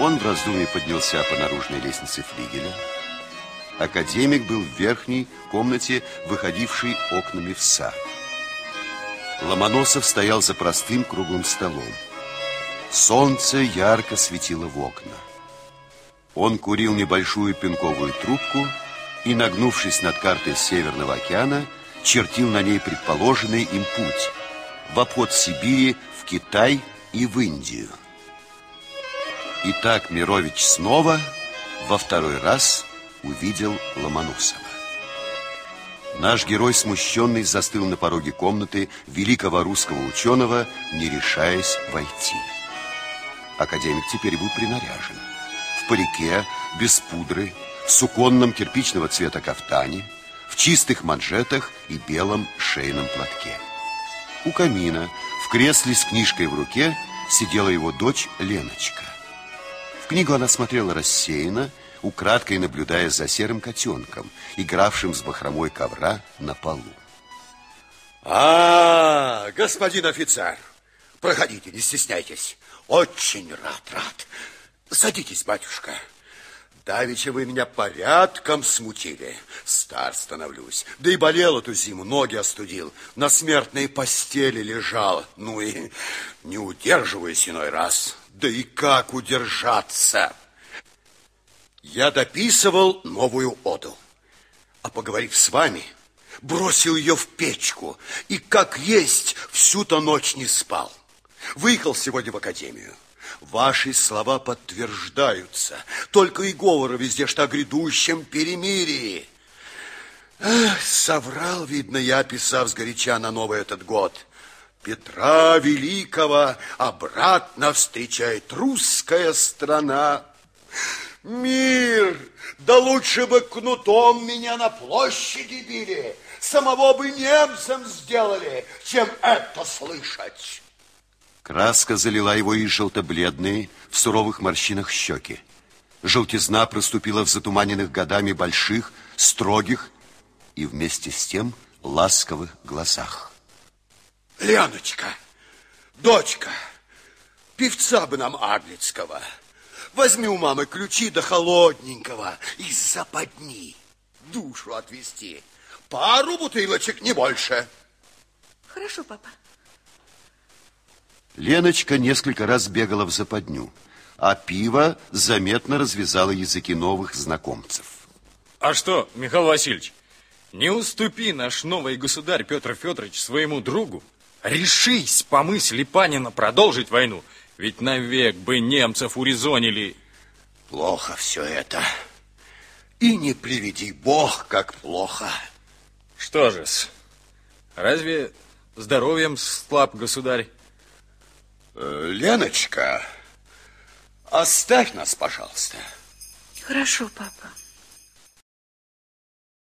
Он в раздумье поднялся по наружной лестнице флигеля. Академик был в верхней комнате, выходившей окнами в сад. Ломоносов стоял за простым круглым столом. Солнце ярко светило в окна. Он курил небольшую пинковую трубку и, нагнувшись над картой Северного океана, чертил на ней предположенный им путь в обход Сибири, в Китай и в Индию. Итак, Мирович снова во второй раз увидел Ломоносова. Наш герой, смущенный, застыл на пороге комнаты великого русского ученого, не решаясь войти. Академик теперь был принаряжен. В парике, без пудры, в суконном кирпичного цвета кафтане, в чистых манжетах и белом шейном платке. У камина, в кресле с книжкой в руке, сидела его дочь Леночка. Книгу она смотрела рассеянно, украдкой наблюдая за серым котенком, игравшим с бахромой ковра на полу. А, господин офицер, проходите, не стесняйтесь. Очень рад, рад. Садитесь, батюшка. Давеча вы меня порядком смутили. Стар становлюсь. Да и болел эту зиму, ноги остудил. На смертной постели лежал. Ну и не удерживаюсь иной раз. Да и как удержаться? Я дописывал новую оду. А поговорив с вами, бросил ее в печку. И как есть, всю-то ночь не спал. Выехал сегодня в академию. Ваши слова подтверждаются. Только и говору везде, что о грядущем перемирии. Эх, соврал, видно, я, писав сгоряча на новый этот год. Петра Великого обратно встречает русская страна. Мир! Да лучше бы кнутом меня на площади били, самого бы немцем сделали, чем это слышать. Краска залила его и желто-бледные, в суровых морщинах щеки. Желтизна проступила в затуманенных годами больших, строгих и вместе с тем ласковых глазах. Леночка, дочка, певца бы нам Аглицкого. Возьми у мамы ключи до холодненького из западни. Душу отвести. Пару бутылочек, не больше. Хорошо, папа. Леночка несколько раз бегала в западню, а пиво заметно развязало языки новых знакомцев. А что, Михаил Васильевич, не уступи наш новый государь Петр Федорович своему другу. Решись по мысли Панина продолжить войну, ведь навек бы немцев урезонили. Плохо все это. И не приведи Бог, как плохо. Что же -с? Разве здоровьем слаб государь? Э, Леночка, оставь нас, пожалуйста. Хорошо, папа.